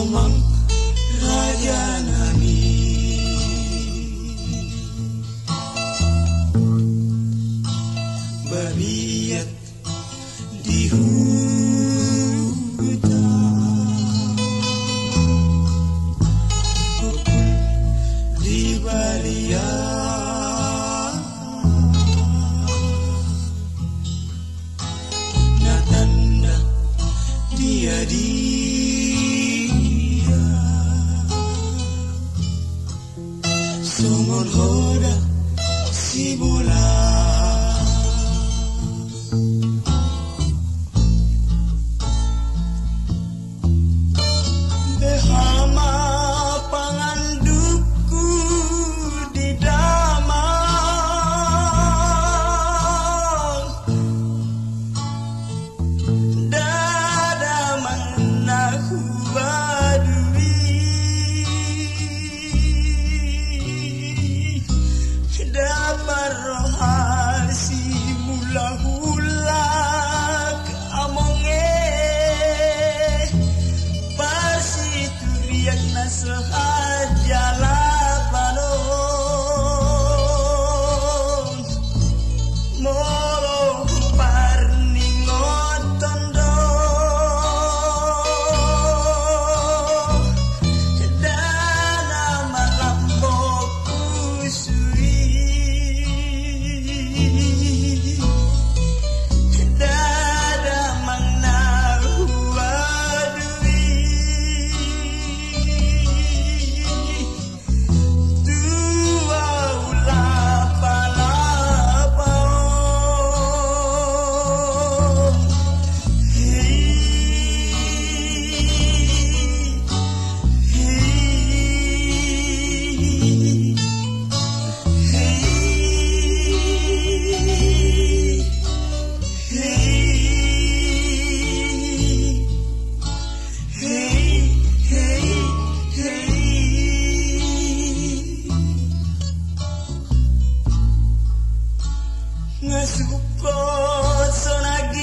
amang raja nami. Babiat di hutan. Ukul di balian. Natanda dia di 내 수고 떠나기